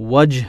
wajh